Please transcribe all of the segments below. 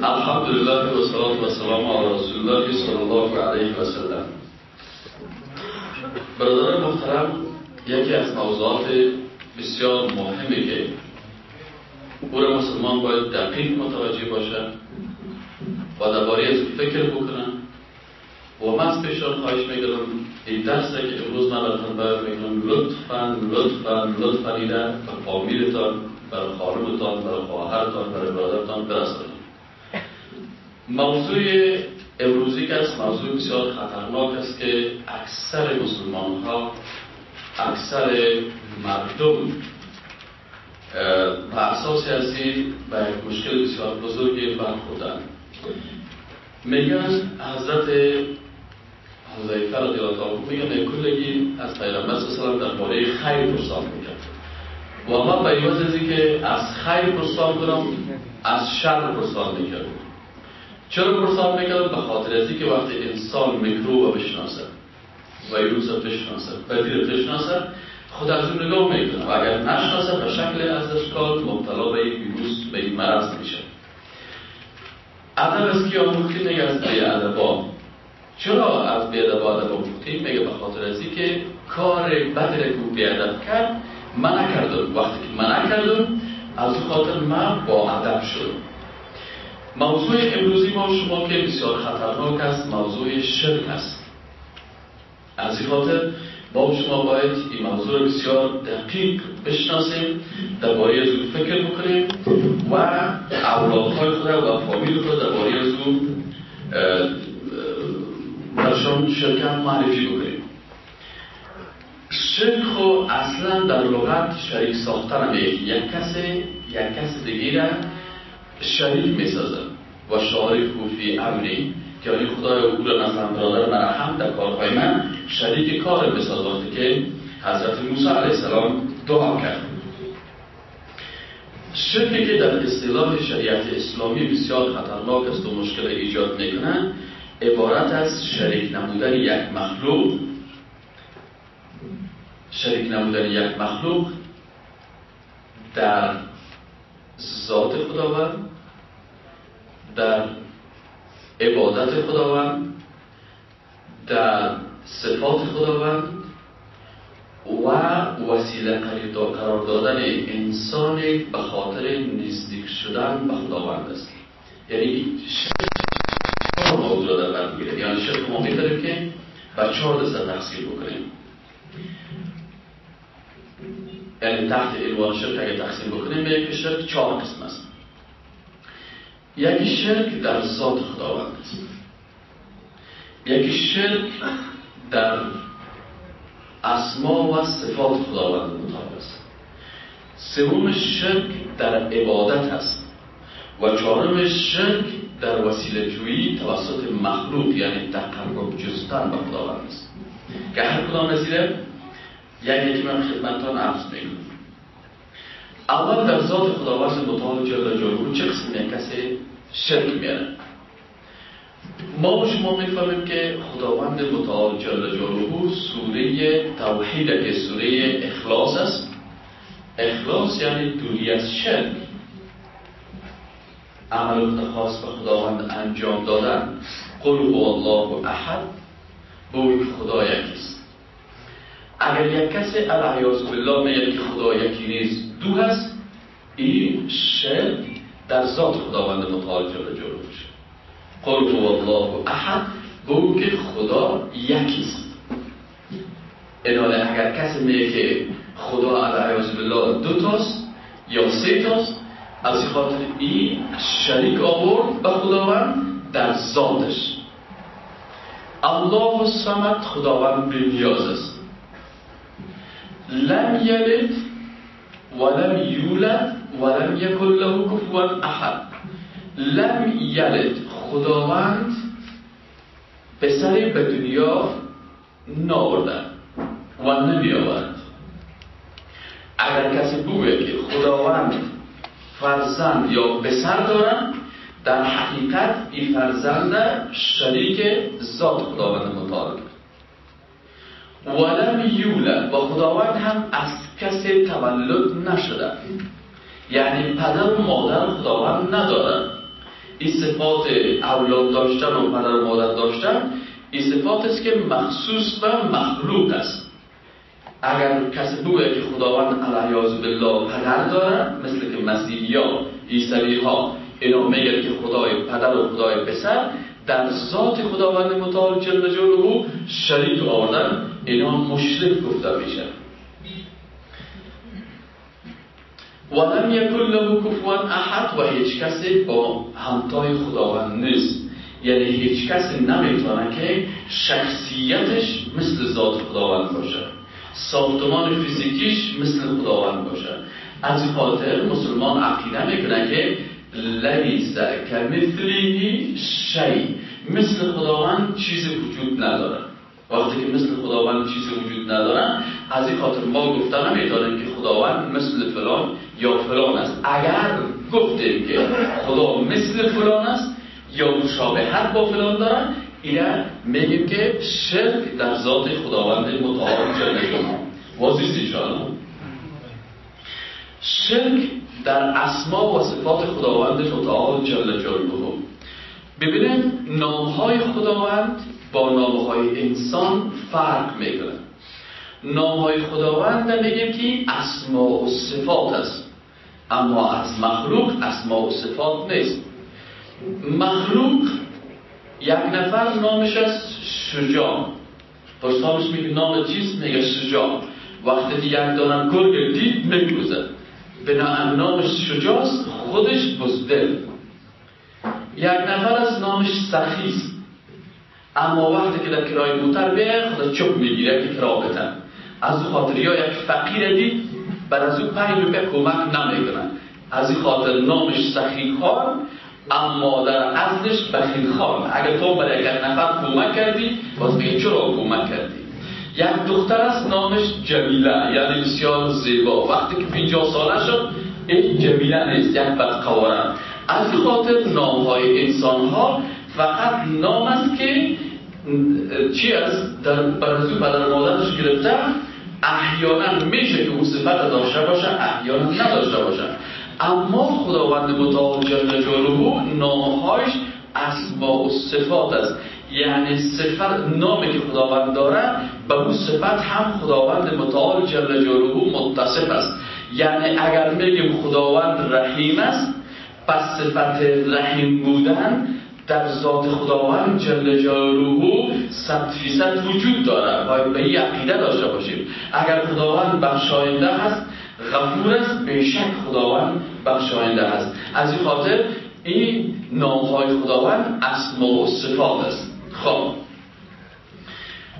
الحمد لله و صلات و سلام علی رسول الله صلی الله علیه و سلم برادر محترم یکی از موضوعات بسیار مهمی که او مسلمان باید دقیق متوجه باشه و درباره از فکر بکنن و من از پیشان خواهش میگرم این درسته که امروز من براتون باید میگم لطفا لطفا لطفا ایده به فامیلتان برای خانمتان برای خواهرتان برای برادرتان برسانید موضوع امروزی که است موضوع بسیار خطرناک است که اکثر مسلمان ها اکثر مردم به اساس ازی به مشکل بسیار بزرگی برخوردن میگن حضرت حضیفه رضی الله عنه میگن کلگی از پیغمبر صلی الله در باره خیر پرسان می‌کرد و ما به از که از خیر پرسان کنم از شر پرسان می‌کرد چرا پرسان می‌کردم؟ به خاطر از که وقتی انسان میکروب بشناسه ویروس بشناسه بدیر بشناسه خود از اون نگاه می‌کنه و اگر نشناسه به شکل از اشکال مبتلا به این ویروس به این مرض میشه. ادب از کی آموختی میگه از ادبا. چرا از بیادبا ادب آموختی میگه به خاطر از که کار بدی که بیادب کرد من نکردم وقتی که من نکردم از خاطر من با ادب شدم موضوع امروزی ما شما که بسیار خطرناک است موضوع شرک است. از این خاطر ما شما باید این موضوع رو بسیار دقیق بشناسیم درباره از اون فکر بکنیم و اولادهای خود و فامیل خود درباره از اون برشان شرک هم معرفی بکنیم. شرک خو اصلا در لغت شریک ساختن یک کسی یک کس دیگه شریک می‌سازن و شارک فی امری که این خدای او را مثلا برادر من هم در کارهای من شریک کار بساز وقتی که حضرت موسی علیه السلام دعا کرد. شرکی که در اصطلاح شریعت اسلامی بسیار خطرناک است و مشکل ایجاد می‌کنه عبارت از شریک نمودن یک مخلوق شریک نمودن یک مخلوق در ذات خداوند در عبادت خداوند در صفات خداوند و وسیله قرار دادن انسان به خاطر نزدیک شدن به خداوند است. یعنی چهار موضوع در بر می‌گیره یعنی شرک ما می‌تونیم که به چهار دسته تقسیم بکنیم. یعنی تحت عنوان شرک اگه تقسیم بکنیم به یک شرک چهار قسم است. یکی شرک در ذات خداوند است. یکی شرک در اسما و صفات خداوند متعال است. سوم شرک در عبادت است. و چهارم شرک در وسیله جویی توسط مخلوق یعنی تقرب جستن به خداوند است. که هر کدام وسیله یعنی یکی من خدمتان عرض می‌کنم. اول در ذات خداوند متعال جل جلاله چه قسم کسی شرک میاره ما و شما می‌فهمیم که خداوند متعال جل جلاله سوره توحید که سوره اخلاص است اخلاص یعنی دوری از شرک عمل خاص به خداوند انجام دادن قل هو الله احد بوی خدا یکیست اگر یک کسی العیاذ بالله میگه که خدا یکی نیست دو هست این در ذات خداوند متعال جل جلاله قل هو الله احد بگو که خدا یکیست اناله اگر کسی میگه که خدا علیه بالله دو تاست یا سه تاست از خاطر این شریک آورد به خداوند در ذاتش. الله الصمد خداوند نیاز است. لم یلد ولم یولد ولم یکن له کفوا احد. لم یلد. خداوند پسری به دنیا ناوردن و نمی آورد اگر کسی بگوید که خداوند فرزند یا پسر دارن در حقیقت این فرزند شریک ذات خداوند متعال. ولم یولد. و خداوند هم از کسی تولد نشده. یعنی پدر و مادر خداوند ندارن. این صفات اولاد داشتن و پدر و مادر داشتن این صفات است که مخصوص به مخلوق است. اگر کسی بگوید که خداوند علیاذ بالله پدر داره مثل که مسیحی ها عیسوی ها اینا میگن که خدای پدر و خدای پسر در ذات خداوند متعال جل جلاله شریک آوردن اینا مشرک گفته میشن ولم یکن له کفوا احد و هیچ کسی با همتای خداوند نیست. یعنی هیچ کسی نمی‌تونه که شخصیتش مثل ذات خداوند باشه. ساختمان فیزیکیش مثل خداوند باشه. از خاطر مسلمان عقیده می‌کنه که لیس کمثلی شی مثل خداوند چیزی وجود نداره. وقتی که مثل خداوند چیزی وجود نداره از این خاطر ما گفته نمی‌تونیم که خداوند مثل فلان یا فلان است. اگر گفتیم که خدا مثل فلان است یا مشابهت با فلان داره اینا میگیم که شرک در ذات خداوند متعال جل جلاله واضح شرک در اسما و صفات خداوند متعال جل جلاله. ببینیم نامهای خداوند با نامهای انسان فرق می‌کنه. نامهای خداوند میگیم که اسما و صفات است. اما از مخلوق اسما و صفات نیست. مخلوق یک نفر نامش است شجاع. پرسامش میگه نام چیست؟ میگه شجاع. وقتی یک دانم گرگ دید میگوزه بنا نامش شجاست خودش بزدل. یک نفر از نامش سخیست اما وقتی که در کرای موتر بیه خدا چوب می‌گیره که کرا بتن از او خاطر یا یک فقیر دید بر از او پنج روپه کمک نمی‌کنن. از این خاطر نامش سخی خان اما در اصلش بخیل خان اگر تو برای یک نفر کمک کردی باز بگه چرا کمک کردی؟ یک دختر است نامش جمیله یعنی بسیار زیبا. وقتی که 50 ساله شد این جمیله نیست یک بدقواره از خاطر نام های انسان ها فقط نام است که چی است؟ در برزو پدر مادرش گرفته احیانا میشه که اون صفت داشته باشه احیانا نداشته باشه. اما خداوند متعال جل جلاله نامهاش اسما و صفات است. یعنی صفت نامی که خداوند داره به اون صفت هم خداوند متعال جل جلاله متصف است. یعنی اگر میگیم خداوند رحیم است پس صفت رحیم بودن در ذات خداوند جل جلاله صد فیصد وجود داره باید به این عقیده داشته باشیم. اگر خداوند بخشاینده هست غفور است بیشک خداوند بخشاینده هست از این خاطر این نامهای خداوند اسما و صفات است. خب.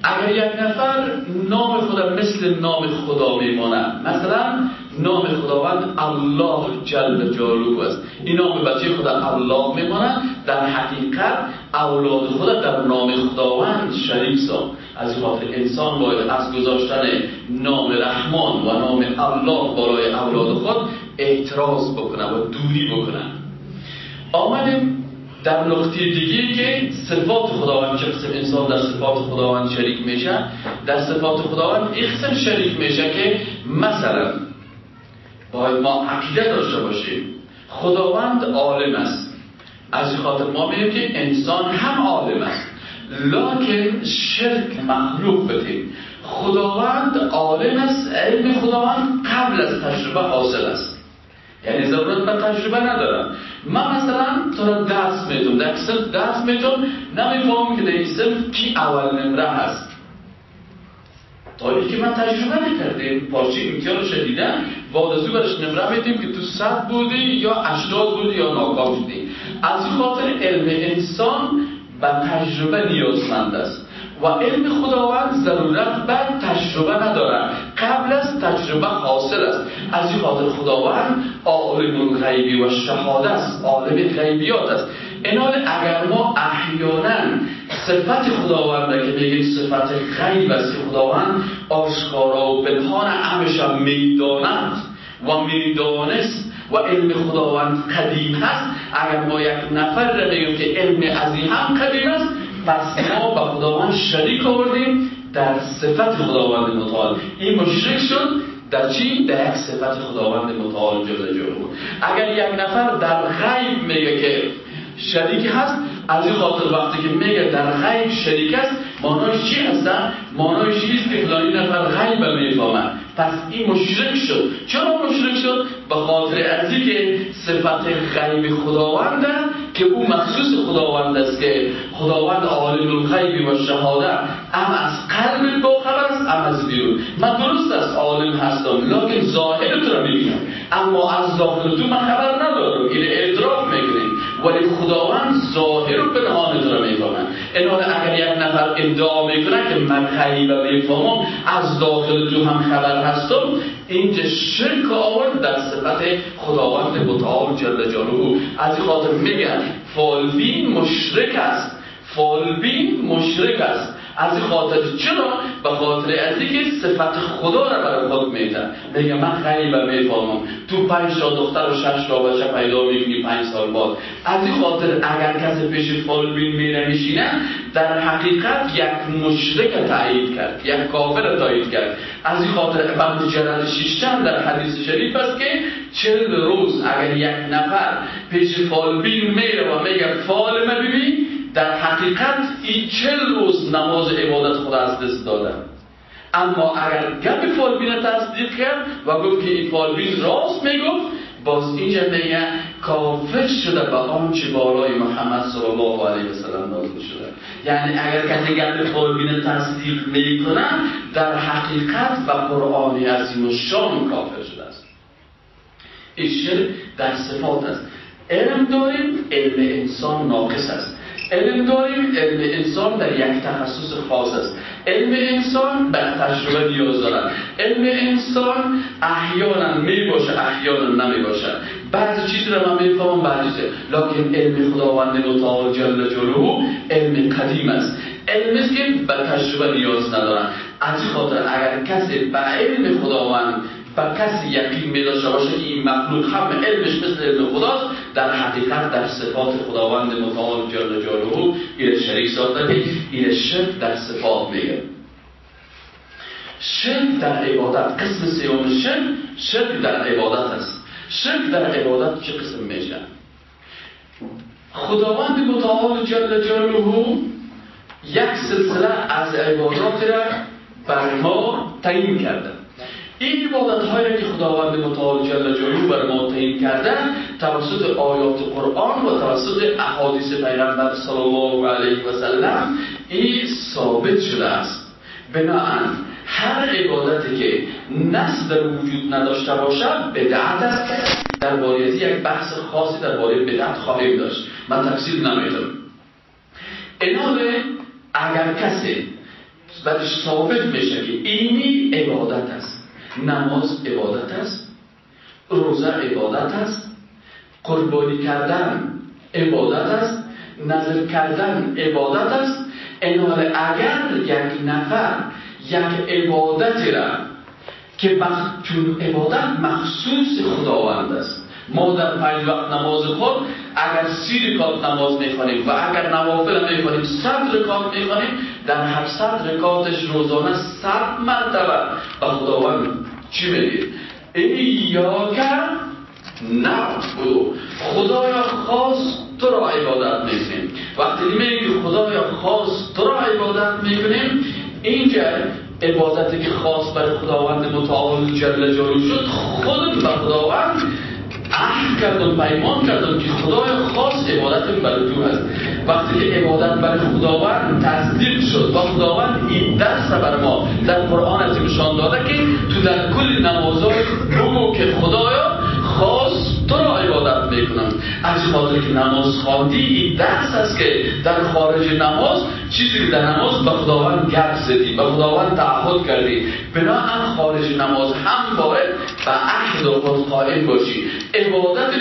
اگر یک نفر نام خدا مثل نام خدا میماند مثلا نام خداوند الله جل جلاله است. این نام بچه خدا الله میماند. در حقیقت اولاد خدا در نام خداوند شریک سا از خاطر انسان باید از گذاشتن نام رحمان و نام الله بالای اولاد خود اعتراض بکنه و دوری بکنه. آمدیم در نقطه دیگه که صفات خداوند چه قسم انسان در صفات خداوند شریک میشه؟ در صفات خداوند این قسم شریک میشه که مثلا باید ما عقیده داشته باشیم. خداوند عالم است. از خاطر ما میگیم که انسان هم عالم است. لکن شرک مخلوق بدیم خداوند عالم است علم خداوند قبل از تجربه حاصل است. یعنی ضرورت به تجربه ندارم. من مثلا تو را درس میدم در صرف درس میدم نمیفهم که در این صرف کی اول نمره هست. تا که من تجربه نکردیم پارچه امتیان شدیدن بعد از برش نمره میدیم که تو صد بودی یا اشتاد بودی یا ناکام بودی. از خاطر علم انسان به تجربه نیازمند است و علم خداوند ضرورت بر تجربه ندارد. قبل از تجربه حاصل است. از این خاطر خداوند عالم غیبی و شهاده است عالم غیبیات است. اینال اگر ما احیانا صفت خداوند که میگیم صفت غیب است که خداوند آشکارا و پنهان همشا می‌داند و می‌دانست و علم خداوند قدیم هست اگر ما یک نفر را بگیم که علم از این هم قدیم است پس ما به خداوند شریک آوردیم در صفت خداوند متعال. این مشرک شد در چی؟ در یک صفت خداوند متعال جل جلاله اگر یک نفر در غیب میگه که شریک هست. از این خاطر وقتی که میگه در غیب شریک است مانایش چی هستن؟ مانایش چیست که فلانی نفر غیب می‌فهمد پس این مشرک شد. چرا مشرک شد؟ به خاطر ازی که صفت غیب خداوند که او مخصوص خداوند است که خداوند عالم الغیب و شهاده. ام از قلب با خبر است ام از بیرون. من درست است عالم هستم لکن ظاهر تو را می‌بینم. اما از داخل تو من خبر ندارم. این می‌کنیم ولی خداوند ظاهر و پنهان تو را می‌فهمن این اگر یک نفر ادعا می‌کنه که من غیب می‌فهمم از داخل تو هم خبر هستم اینجا شرک آورد در صفت خداوند متعال جل جلاله. از این خاطر میگن فالبین مشرک است. فالبین مشرک است. از این خاطر چرا به خاطر از اینکه صفت خدا را برای خود میده میگه من غیب می‌فهمم. تو پنج تا دختر و شش تا بچه پیدا می‌کنی پنج سال بعد. از این خاطر اگر کسی پیش فالبین میره میشینه در حقیقت یک مشرک تایید کرد یک کافر تایید کرد. از این خاطر بعد جلد شیشتن در حدیث شریف است که چل روز اگر یک نفر پیش فالبین میره و میگه فال ببین در حقیقت این چل روز نماز عبادت خود از دست دادن. اما اگر گپ فالبین تصدیق کرد و گفت که این فالبین راست می‌گفت باز اینجا میگه کافر شده به آنچه بالای محمد صلی الله علیه و نازل شده. یعنی اگر کسی گپ فالبین تصدیق می‌کنه در حقیقت و قرآن عظیم و شان کافر شده است. این شرک در صفات است. علم داریم علم انسان ناقص است. علم داریم علم انسان در یک تخصص خاص است. علم انسان به تجربه نیاز دارد. علم انسان احیانا می باشه احیانا نمی باشه بعضی چیز را من می‌فهمم بعضی چیز لکن علم خداوند متعال جل جلاله علم قدیم است. علم است که به تجربه نیاز ندارن از خاطر اگر کسی به علم خداوند و کسی یقین می داشته باشه که این مخلوق هم علمش مثل علم خداست در حقیقت در صفات خداوند متعال جل جلاله این شریک ساخته این شرک در صفات میگه شرک در عبادت قسم سوم شرک شرک در عبادت است. شرک در عبادت چه قسم میشه؟ خداوند متعال جل جلاله یک سلسله از عبادات را بر ما تعیین کرده. این عبادت هایی که خداوند متعال جل جلاله بر ما تعیین کرده توسط آیات قرآن و توسط احادیث پیغمبر صلی الله علیه و سلم این ثابت شده است. بناهن هر عبادتی که نص در وجود نداشته باشد بدعت است در باریزی یک بحث خاصی در باره بدعت خواهیم داشت. من تفصیل نمیدم. اناله اگر کسی بعدش ثابت میشه که اینی عبادت است. نماز عبادت است روزه عبادت است قربانی کردن عبادت است نظر کردن عبادت است. انال اگر یک نفر یک عبادتی را که چون عبادت مخصوص خداوند است ما در پنج وقت نماز خود اگر سی رکات نماز می‌خوانیم و اگر نوافل می‌خوانیم صد رکات می‌خوانیم در هر صد رکاتش روزانه صد مرتبه. به خداوند چی میگید ایاکر نعبدو. خدایا خاص تو را عبادت می‌کنیم. وقتی میگی خدایا خاص تو را عبادت می‌کنیم اینجا عبادتی که خاص بر خداوند متعال جل جلاله شد خود به خداوند عهد کردم پیمان کردم که خدای خاص عبادت برای تو هست. وقتی که عبادت برای خداوند تصدیق شد و خداوند این درس بر ما در قرآن از نشان داده که تو در کل نمازات بگو که خدایا خاص تو را عبادت می‌کنم. از خاطر که نماز خواندی این درس است که در خارج نماز چیزی در نماز به خداوند گرد زدی به خداوند تعهد کردی. بناهن خارج نماز هم باید به عهد خود قائم باشی. عبادتت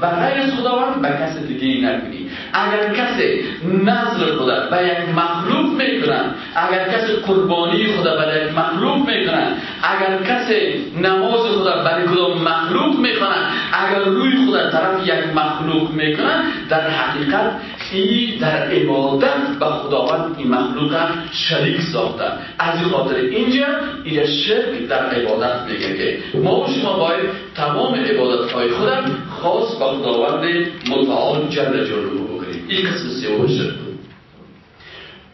و غیر از خداوند به کس دیگه نکنی. اگر کسی نظر خدا به یک مخلوق می‌کنن اگر کسی قربانی خدا به یک مخلوق می‌کنن اگر کسی نماز خدا برای کدام مخلوق می‌کنن اگر روی خدا طرف یک مخلوق می‌کنن در حقیقت این در عبادت به خداوند این مخلوق شریک ساخته. از این خاطر اینجا این شرک در عبادت میگه که ما و شما باید تمام عبادت های خودم خاص به خداوند متعال جل جلاله بکنیم. این قسم سوم شرک.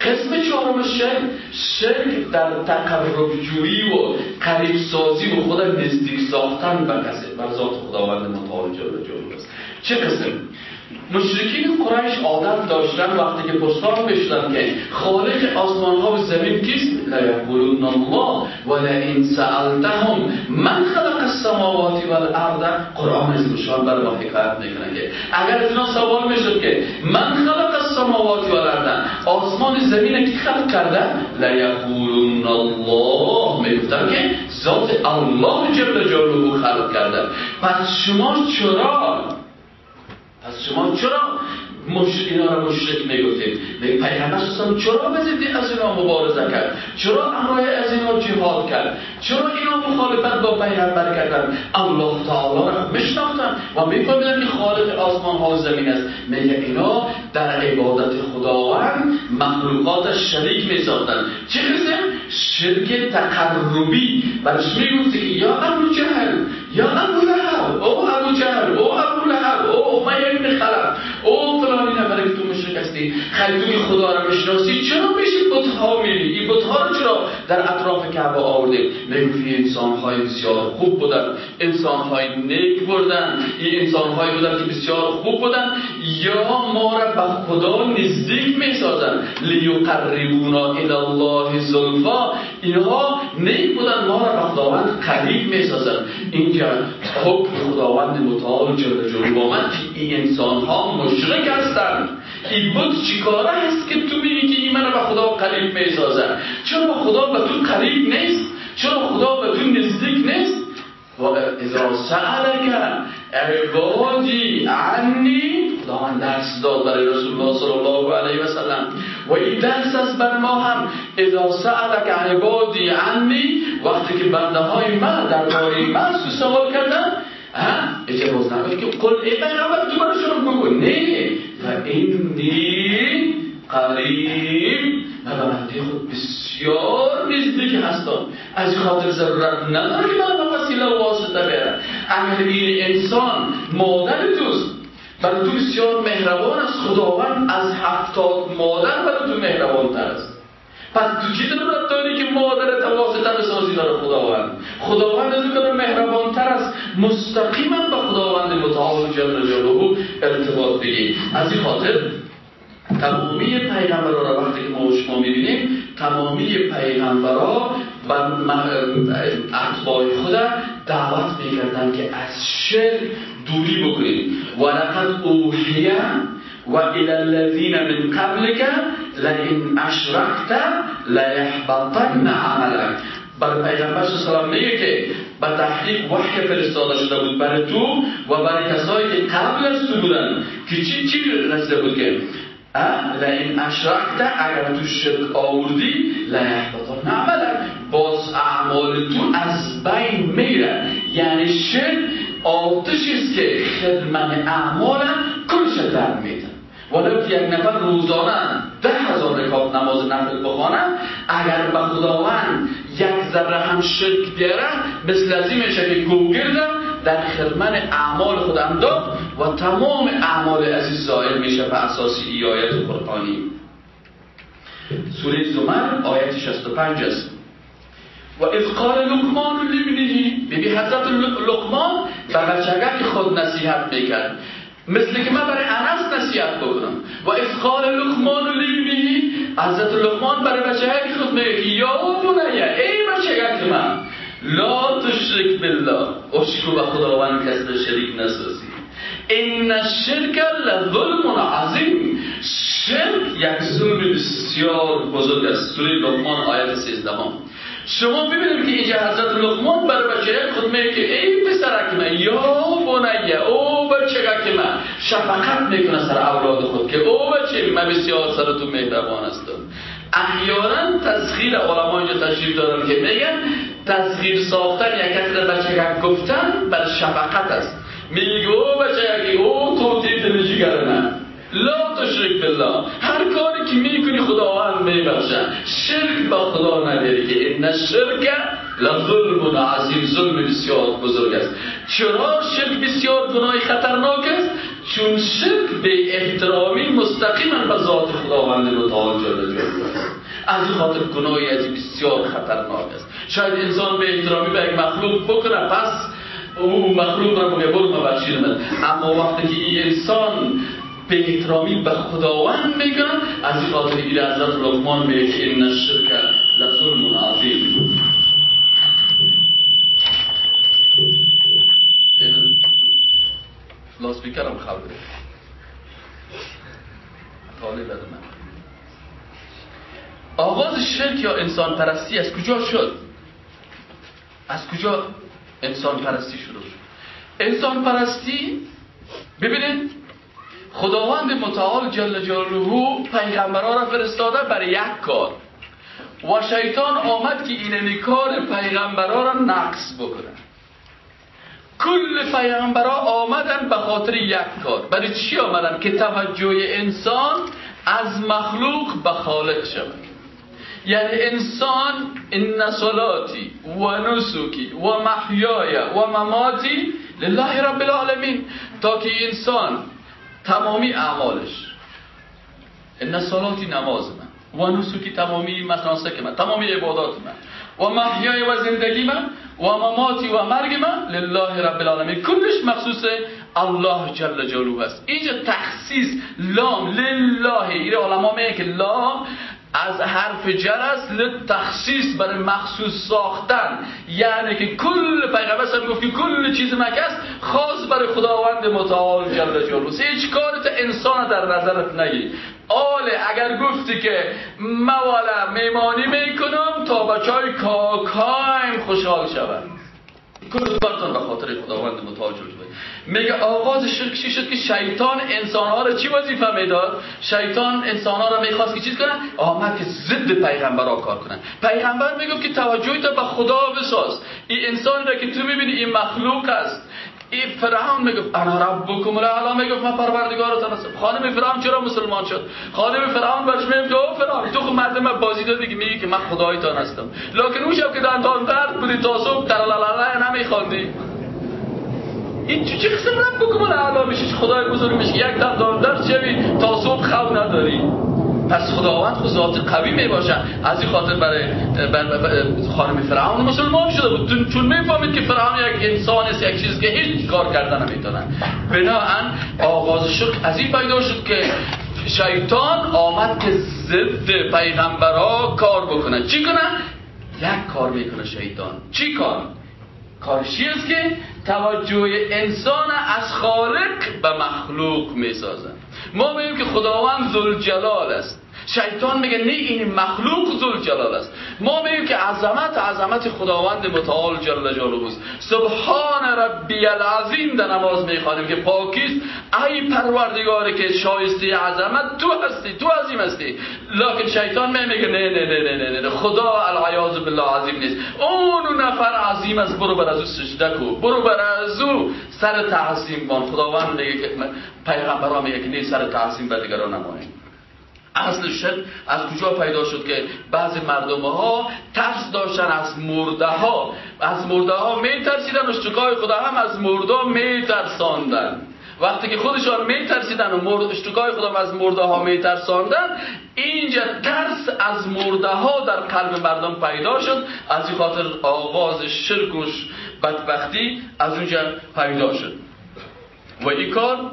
قسم چهارم شرک شرک در تقرب جویی و قریب سازی و خود نزدیک ساختن به بر ذات خداوند متعال جل است. چه قسم؟ مشرکین قریش عادت داشتن وقتی که پرسان بشدن که خالق آسمان ها و زمین کیست؟ لیقولون الله ولئن سألتهم من خلق السماوات والارض. قرآن از گوشان بر ما حکایت می‌کنه که اگر از اینا سوال می‌شد که من خلق السماوات والارض آسمان زمین کی خلق کرده؟ لیقولون الله می‌گفتن که ذات الله جل جلاله خلق کرده. پس شما چرا پس شما. چرا؟ مشرک اینا رو مشرک می‌گفتید میگه پیغمبر اسلام چرا بزید از اینا مبارزه کرد؟ چرا امرای از اینا جهاد کرد؟ چرا اینا مخالفت با پیغمبر کردن؟ الله تعالی را میشناختن و میفهمیدن که خالق آسمان ها و زمین است. میگه اینا در عبادت خداوند مخلوقات شریک میساختن. چه قسم شرک تقربی. برش می‌گفتی که یا ابو جهل یا ابو لهب او ابو جهل او ابو لهب او ابن خلف او فلانی نفره که تو مشرک هستی. خیلی خدا را می‌شناسی. چرا میشی بتها میری؟ این بتها رو در اطراف کعبه آورده. می‌گفتی انسان های بسیار خوب بودن. انسان های نیک بودن. این انسان های بودن که بسیار خوب بودن. یا ما را به خدا نزدیک می‌سازن لیقربونا الى الله زلفا. اینها نیک بودن. ما را به خداوند قریب می‌سازن اینجا حکم خداوند متعال جل جلاله آمد که این انسان ها مشرک هستند. این بود چیکاره هست که تو میگی که این منو به خدا قریب می‌سازن چرا خدا به تو قریب نیست؟ چرا خدا به تو نزدیک نیست؟ و اذا سألك عبادی عنی خداوند درس داد برای رسول الله صلی الله علیه و سلم. و این درس است بر ما هم. اذا سألك عبادی عنی وقتی که بنده های در باره من سوال کردن اجابه نمیده که قل ای پیغمبر تو براشون بگو؟ نه. و اینی قریب و بنده خود بسیار نزدیک هستم از خاطر ضرورت نداره که من وسیله و واسطه برم اگر این انسان مادر توست برای تو بسیار مهربان است خداوند از هفتاد مادر برای تو مهربان تر است پس چی ضرورت داری که مادرت واسطه بسازی برای خداوند؟ خداوند از این مهربان تر است مستقیما به خداوند متعال جل جلاله ارتباط بگی از این خاطر تمامی پیغمبرها را وقتی که ما شما می‌بینیم تمامی پیغمبرها و اتباع خود دعوت می‌کردن که از شرک دوری بکنیم. و لقد اوحیه و الى الذین من قبلك لئن اشرکت لیحبطن عملک بر پیغمبر صلی میگه که به تحقیق وحی فرستاده شده بود برای تو و برای کسایی که قبل از تو بودن که چی چی رسیده بود که؟ لئن اشرکت اگر تو شرک آوردی لیحبطن عملک باز اعمال تو از بین میره. یعنی شرک آتشی است که خدمت اعمال کلش در میده که یک نفر روزانه ده هزار رکات نماز نفل بخوانه اگر به خداوند یک ذره هم شرک بیاره مثل از این میشه که گوگردم در خدمت اعمال خود انداخت و تمام اعمال عزیز ظاهر میشه به اساس ای آیت قرآنی. سوره زمر آیت 65 است. و اذ قال لقمان لابنه ببی حضرت لقمان به بچگک خود نصیحت می‌کرد. مثل که من برای انس نصیحت بکنم و قال لقمان لابنه حضرت لقمان برای بچگک خود میگه یا بنیه ای بچگک من لا تشرک بالله. اشکو به خداوند کس به شریک نسازی. این الشرک لظلم عظیم. شرک یک ظلم بسیار بزرگ است سوره لقمان آیت 13 شما ببینید که اینجا حضرت لقمان برای بچه خود میگه که ای پسرک من یا بنیه او بچه که من. شفقت می‌کنه سر اولاد خود که او بچه من بسیار سر تو مهربان هستم. احیانا تسخیر علما اینجا تشریف دارن که میگن تسخیر ساختن یک کسی بچه گفتن بر شفقت است. میگه او بچه او توتی دل من لا تشرک بالله. هر کاری که می‌کنی خداوند میبخشه. شرک با خدا نداری که این شرک لظلم عظیم. ظلم بسیار بزرگ است. چرا شرک بسیار گناه خطرناک است؟ چون شرک به احترامی مستقیما به ذات خداوند متعال جل است از این خاطر گناهی از بسیار خطرناک است. شاید انسان به احترامی به یک مخلوق بکنه پس او مخلوق را بگه برو من اما وقتی که این انسان به احترامی به خداوند می‌کنن از خاطر این حضرت لقمان میگه که این الشرک لظلم عظیم. لاسپیکرم خبره طالب من. آغاز شرک یا انسان پرستی از کجا شد؟ از کجا انسان پرستی شروع شد؟ انسان پرستی ببینید خداوند متعال جل جلاله پیغمبران را فرستاده برای یک کار. و شیطان آمد که این کار پیغمبران را نقص بکنه. کل پیغمبرا آمدن به خاطر یک کار. برای چی آمدن؟ که توجه انسان از مخلوق به خالق شود. یعنی انسان ان صلاتی و نسوکی و محیای و مماتی لله رب العالمین. تا که انسان تمامی اعمالش. ان صلاتی نماز من. و نسوکی تمامی مسانسک من. تمامی عبادات من. و محیای و زندگی من. و مماتی و مرگ من. لله رب العالمین. کلش مخصوص الله جل جلاله است. اینجا تخصیص لام. لله. این علما میگه که لام از حرف جر است تخصیص برای مخصوص ساختن. یعنی که کل پیغمبر صلی گفت که کل چیز مکس خاص برای خداوند متعال جل جلاله. هیچ کارت انسان در نظرت نگی. آله اگر گفتی که موالا میمانی می‌کنم تا بچای کاکایم خوشحال شود کل کارتان به خاطر خداوند متعال جل میگه آغاز شرک چی شد که شیطان انسانها رو چی وظیفه می‌داد؟ شیطان انسانها رو می‌خواست که چیز کنن؟ آمد که ضد پیغمبر کار کنن پیغمبر می‌گفت که توجهی تو به خدا بساز. این انسان را که تو می‌بینی این مخلوق است. این فرعون می‌گفت انا ربکم الاعلی می‌گفت من پروردگارتان هستم خانم فرعون چرا مسلمان شد؟ خانم فرعون برش می‌گفت او فرعون تو خود مرد بازی دادی که میگی که من خدایتان هستم. لکن اون شب که دندان درد بودی تا صبح ترلالالا نمیخواندی. این چه قسم رب بکن اعلا میشه خدای بزرگ میشه یک دم در شوی تا صبح خو نداری. پس خداوند خود ذات قوی می باشه. از این خاطر برای خانم فرعون مسلمان شده بود. چون می‌فهمید که فرعون یک انسان است یک چیز که هیچ کار کردن نمی‌تونن بناهن آغاز شرک از این پیدا شد که شیطان آمد که ضد پیغمبرها کار بکنه. چی کنه؟ یک کار می‌کنه شیطان. چی کار؟ کارشی است که توجه انسان از خالق به مخلوق می‌سازن ما میگیم که خداوند ذوالجلال است. شیطان میگه نه این مخلوق زل جلال است. ما میگیم که عظمت عظمت خداوند متعال جل جلاله است. سبحان ربی العظیم در نماز می‌خوانیم که پاکیست. ای پروردگاری که شایسته عظمت تو هستی تو عظیم هستی. لکن شیطان میگه نه نه نه نه نه, نه. خدا العیاذ بالله عظیم نیست. اون نفر عظیم است برو بر از او سجده کو. برو بر از او سر تعظیم بان خداوند میگه که پیغمبران میگه که نه سر تعظیم به دیگران نماییم اصل شرک از کجا پیدا شد که بعضی مردم ها ترس داشتن از مرده ها؟ از مرده ها می ترسیدن و اشتکای خدا هم از مرده می ترساندن. وقتی که خودشان می ترسیدن و مرد اشتکای خدا از مرده ها می ترساندن اینجا ترس از مرده ها در قلب مردم پیدا شد. از این خاطر آغاز شرک بدبختی از اونجا پیدا شد. و این کار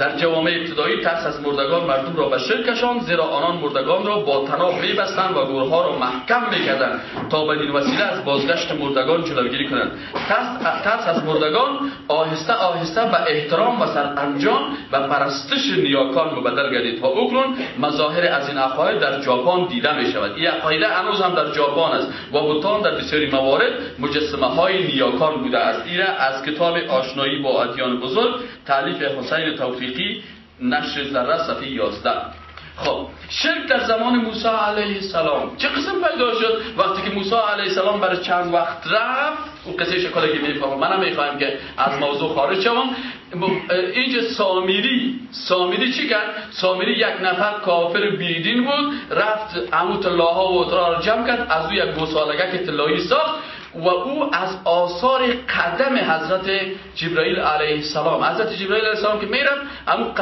در جوامع ابتدایی ترس از مردگان مردم را به شرک کشان زیرا آنان مردگان را با تناب میبستند و گورها را محکم می‌کردند تا بدین وسیله از بازگشت مردگان جلوگیری کنند. ترس, ترس از مردگان آهسته آهسته به احترام و سرانجام و پرستش نیاکان مبدل گردید و اکنون مظاهر از این عقاید در ژاپن دیده می شود این عقاید هنوز هم در ژاپن است و بوتان در بسیاری موارد مجسمه های نیاکان بوده است. ایره از کتاب آشنایی با ادیان بزرگ تعلیف حسین توفیق توفیقی نشر ذره صفحه 11 خب شرک در زمان موسی علیه السلام چه قسم پیدا شد؟ وقتی که موسی علیه السلام برای چند وقت رفت اون قصه شکلی که می‌فهمم منم می‌خوایم که از موضوع خارج شوم. اینجا سامیری سامیری چی کرد؟ سامیری یک نفر کافر بیدین بود رفت عمو الله و اترا رو جمع کرد از او یک گوسالگه که طلایی ساخت. و او از آثار قدم حضرت جبرائیل علیه السلام. حضرت جبرائیل علیه السلام که می‌رفت همون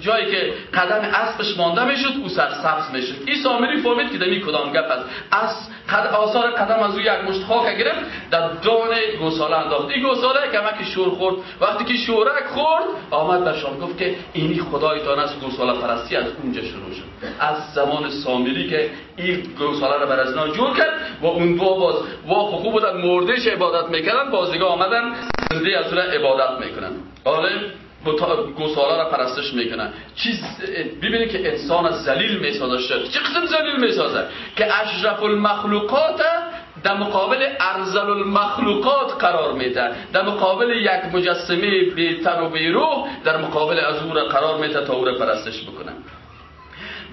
جایی که قدم اسبش مانده می‌شد او سرسبز می‌شد. این سامری فهمید که دمی کدام گپ از قد آثار قدم از او یک مشت خاک گرفت در دان گوساله انداخت. این گوساله که شور خورد. وقتی که شورک خورد آمد به شام گفت که اینی خدایتان است گوساله پرستی از اونجا شروع شد. از زمان سامری که این گوساله را بر از جور کرد و اون دو باز واق خوب بودن مردش عبادت می‌کردن بازیگاه آمدن زنده از عبادت می‌کنن. آره گوساله را پرستش می‌کنن. چیز ببینید که انسان از ذلیل می‌سازه شد چه قسم ذلیل می‌سازه؟ که اشرف المخلوقات در مقابل ارزل المخلوقات قرار میده. در مقابل یک مجسمه بی تن و بی روح در مقابل از او را قرار میده تا او را پرستش بکنه.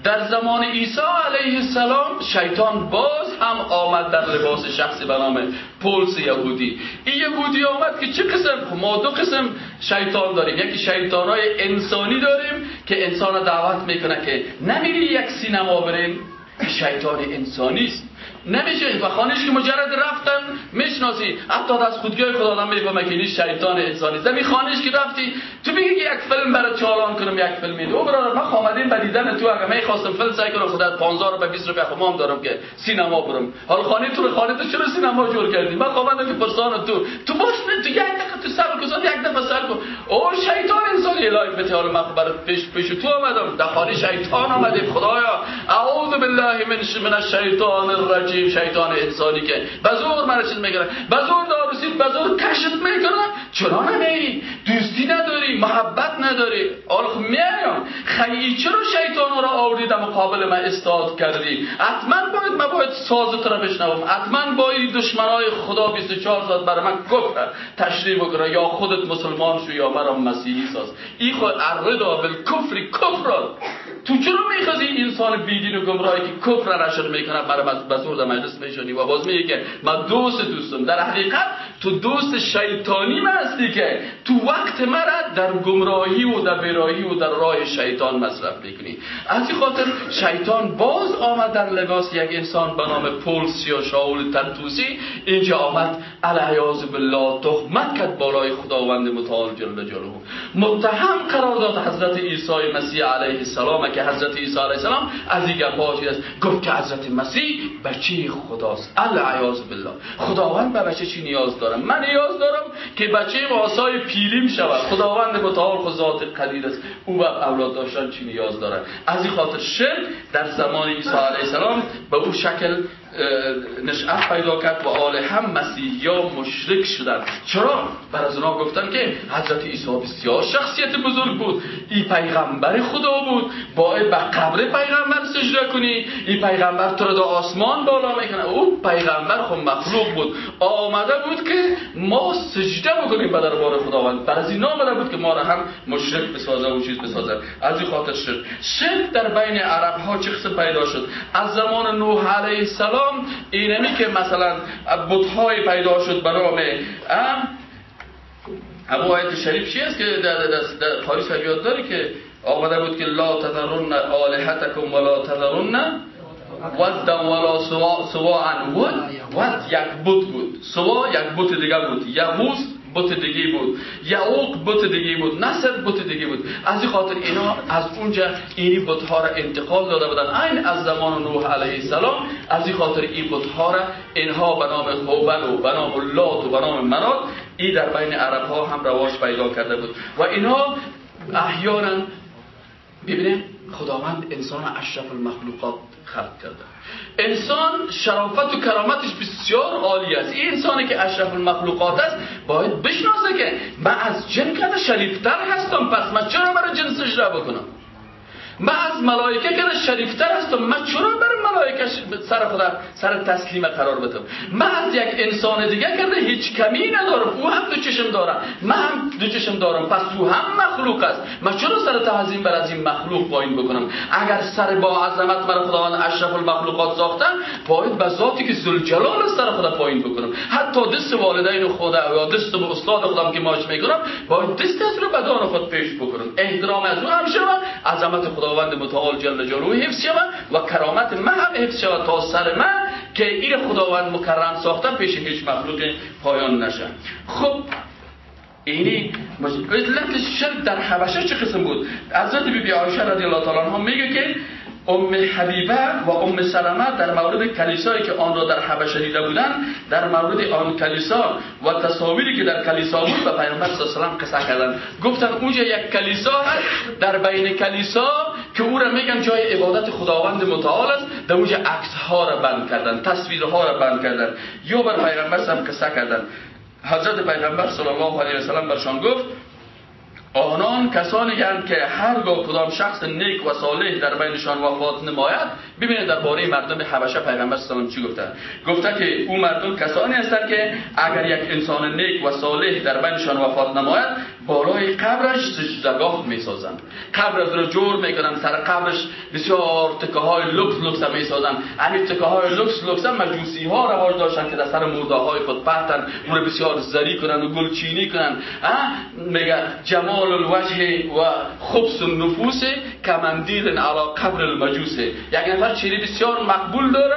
در زمان عیسی علیه السلام شیطان باز هم آمد در لباس شخصی به نام پولس یهودی. این یهودی آمد که چه قسم؟ خب ما دو قسم شیطان داریم. یکی شیطان های انسانی داریم که انسان دعوت می‌کنه که نمیری یک سینما بریم. شیطان انسانی است. نمیشه. و خانش که مجرد رفتن می‌شناسی. حتی از خودگاه خدا آدم می‌فهمه که این شیطان انسانی. زمین خانش که رفتی تو میگی که یک فیلم برای چالان کنم یک فیلم میده او برادر من خامدین به دیدن تو. اگه می‌خواستم فیلم سعی کنم خودت 15 به 20 روپیه خمام دارم که سینما برم. حال خانه تو خانه تو چرا سینما جور کردی؟ من خامدم که پرسان تو. تو باش تو یک دقیقه تو صبر کن یک دفعه سر کن او شیطان انسانی. الهی به حال من برات پیش پیش تو آمدم. در خانه شیطان آمده خدایا اعوذ بالله من من الشیطان الرجیم. شیطان انسانی که بزور من چیز می‌گیره بزور دارسید بزور کشت می‌کنه. چرا نمیری؟ دوستی نداری محبت نداری. آل خب میایم خیلی چرا شیطان را آوردی؟ در مقابل من استاد کردی. حتما باید من باید ساز را بشنوم. حتما باید دشمنای خدا 24 ساعت برای من کفر تشریح بکنه یا خودت مسلمان شو یا مرا مسیحی ساز. این خود الرضا بالکفر کفر تو چرا می‌خواستی انسان بیدین و گمراهی که کفر را نشر می‌کنه برای بزرگ مجلس میشونی و باز میگه که من دوست دوستم. در حقیقت تو دوست شیطانی هستی که تو وقت مرا در گمراهی و در براهی و در راه شیطان مصرف می‌کنی. از این خاطر شیطان باز آمد در لباس یک انسان به نام پولس یا شاول تنتوسی. اینجا آمد. علیاذ بالله تهمت کرد بالای خداوند متعال جل جلاله. متهم قرار داد حضرت عیسی مسیح علیه السلام که حضرت عیسی علیه السلام از این گپاش است. گفت که حضرت مسیح بچه خداست؟ العیاذ بالله. خداوند به بچه چی نیاز دارم؟ من نیاز دارم که بچه واسای پیریم شود خداوند متعال خود ذات قدیر است. او به اولاد داشتن چی نیاز داره از این خاطر شرک در زمان عیسی علیه السلام به او شکل نشأت پیدا کرد و آل هم مسیحیا مشرک شدند. چرا؟ بر از اونا گفتن که حضرت عیسی بسیار شخصیت بزرگ بود. این پیغمبر خدا بود. باید به قبر پیغمبر سجده کنی. این پیغمبر تو در آسمان بالا می‌کنه او پیغمبر خود مخلوق بود. آمده بود که ما سجده بکنیم به دربار خداوند. بر از این آمده بود که ما را هم مشرک بسازه و چیز بسازه. از این خاطر شرک شرک در بین عرب ها چه پیدا شد؟ از زمان نوح علیه السلام اسلام اینمی که مثلا بتهای پیدا شد به نام همون آیت شریف چی که در, در, در پاریس یاد داری که آمده بود که لا تذرن آلهتکم ولا تذرن ود ولا سوا سوا ود ود یک بت بود. سوا یک بت دیگه بود. یهوز بت دیگه بود. یعوق بت دیگه بود. نصر بت دیگه بود. از این خاطر اینا از اونجا اینی بت ها را انتقال داده بودن. این از زمان نوح علیه السلام. از این خاطر این بت ها را اینها به نام هوبل و به نام لات و به نام منات این در بین عرب ها هم رواج پیدا کرده بود. و اینها احیانا ببینیم خداوند انسان اشرف المخلوقات خلق کرده. انسان شرافت و کرامتش بسیار عالی است. این انسانی که اشرف المخلوقات است باید بشناسه که من از جن کده شریفتر هستم پس من چرا برای جن سجده بکنم من از ملائکه که شریفتر هستم. من چرا برای ملائکه سر خدا سر تسلیم قرار بدم؟ من از یک انسان دیگه کرده هیچ کمی ندارم. او هم دو چشم دارم. من هم دو چشم دارم. پس تو هم مخلوق است. من چرا سر تعظیم بر از این مخلوق پایین بکنم؟ اگر سر با عظمت من خداوند اشرف المخلوقات ساختن باید به ذاتی که ذوالجلال سر خدا پایین بکنم. حتی دست والدین خدا یا دست به استاد خودم که ماش می‌کنم باید دست رو بدان خود پیش بکنم. احترام از او هم شود. عظمت خدا خداوند متعال جل جلاله حفظ شود و کرامت من هم حفظ شود تا سر من که این خداوند مکرم ساخته پیش هیچ مخلوق پایان نشه. خب اینی علت شرک در حبشه چه قسم بود؟ حضرت بی بی عایشه رضی الله تعالی عنها میگه که ام حبیبه و ام سلمه در مورد کلیسایی که آن را در حبشه دیده بودند در مورد آن کلیسا و تصاویری که در کلیسا بود به پیامبر صلی الله علیه و قصه کردن گفتن اونجا یک کلیسا هست در بین کلیسا که او را میگن جای عبادت خداوند متعال است در اونجا عکس ها را بند کردن تصویرها را بند کردن. یا بر پیامبر هم قصه کردن. حضرت پیغمبر صلی الله علیه و سلم برشان گفت آنان کسانی هستند که هرگاه کدام شخص نیک و صالح در بینشان وفات نماید ببینید درباره مردم حبشه پیغمبر صلی چی گفته گفته که او مردم کسانی هستند که اگر یک انسان نیک و صالح در بینشان وفات نماید بالای قبرش سجدگاه می‌سازند قبر رو جور می‌کنن سر قبرش بسیار تکه های لوکس لوکس می‌سازن همین تکه های لوکس لوکس مجوسی ها رواج داشتن که در سر مرده های خود پرتن اون بسیار زری کنن و گلچینی کنن. میگه جمال الوجه و خبس النفوس کمندیل علی قبر المجوس. یک نفر چیزی بسیار مقبول داره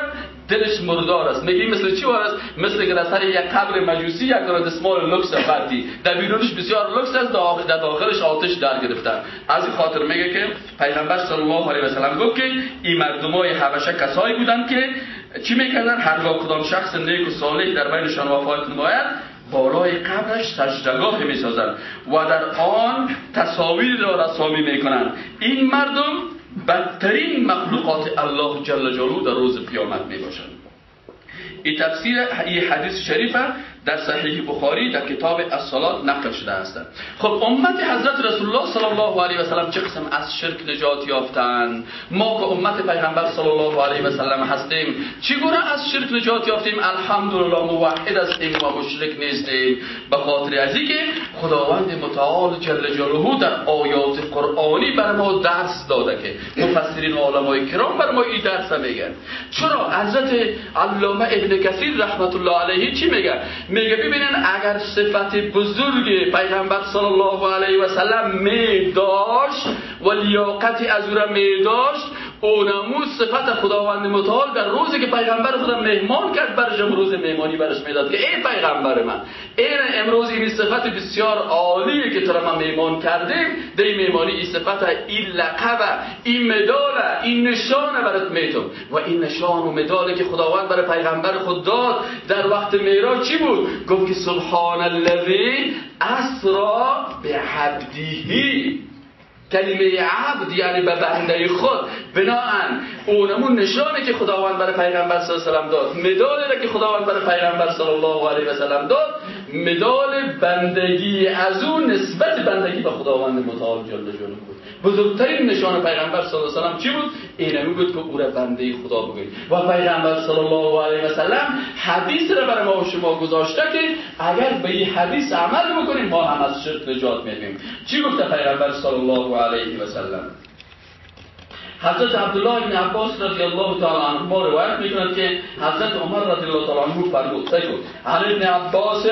دلش مردار است. میگی مثل چی است؟ مثل که در سر یک قبر مجوسی یک دستمال لکس فردی در بیرونش بسیار لکس است. در داخلش آتش در گرفتن از این خاطر میگه که پیغمبر صلی الله علیه و سلم گفت که این مردمای حبشه کسایی بودن که چی می‌کردن؟ هرگاه کدام شخص نیک و صالح در بینشان وفات نماید بالای قبرش سجدگاه می‌سازند و در آن تصاویر را رسامی می‌کنند. این مردم بدترین مخلوقات الله جل جلاله در روز قیامت می باشند این تفسیر این حدیث شریفه در صحیح بخاری در کتاب الصلات نقل شده هستند خب امت حضرت رسول الله صلی الله علیه و سلم چه قسم از شرک نجات یافتن؟ ما که امت پیغمبر صلی الله علیه و سلم هستیم چگونه از شرک نجات یافتیم؟ الحمدلله موحد هستیم و مشرک نیستیم. به خاطر از اینکه خداوند متعال جل جلاله در آیات قرآنی بر ما درس داده که مفسرین و علمای کرام بر ما این درس میگن. چرا؟ حضرت علامه ابن کثیر رحمت الله علیه چی میگه؟ میگه ببینن اگر صفت بزرگ پیغمبر صلی الله علیه و سلم می داشت و لیاقتی از او را می داشت اونمو صفت خداوند متعال در روزی که پیغمبر خدا مهمان کرد برش روز مهمانی برش می‌داد که ای پیغمبر من این امروز این صفت بسیار عالیه که تو ما مهمان کردیم. این مهمانی این صفت این لقب این مدال این نشانه برات میتون و این نشان و مداله که خداوند برای پیغمبر خود داد در وقت معراج چی بود؟ گفت که سبحان الذی اسرا به عبدیه کلمه عبد یعنی به بنده خود. بناهن اونمون نشانه که خداوند برای پیغمبر صلی الله علیه و داد. مدالی که خداوند برای پیغمبر صلی الله علیه و سلم داد مدال بندگی از اون نسبت بندگی به خداوند متعال جل جلاله بزرگترین نشان پیغمبر صلی الله علیه و چی بود؟ اینمی بود که او را بنده خدا بگید و پیغمبر صلی الله علیه و سلم حدیث را برای ما و شما گذاشته که اگر به این حدیث عمل بکنیم ما هم از شرک نجات میدیم چی گفته پیغمبر صلی الله علیه و سلم؟ حضرت عبدالله بن عباس رضی الله تعالی عنهما روایت می‌کنند که حضرت عمر رضی الله تعالی عنه فرمود سیکو عن ابن عباس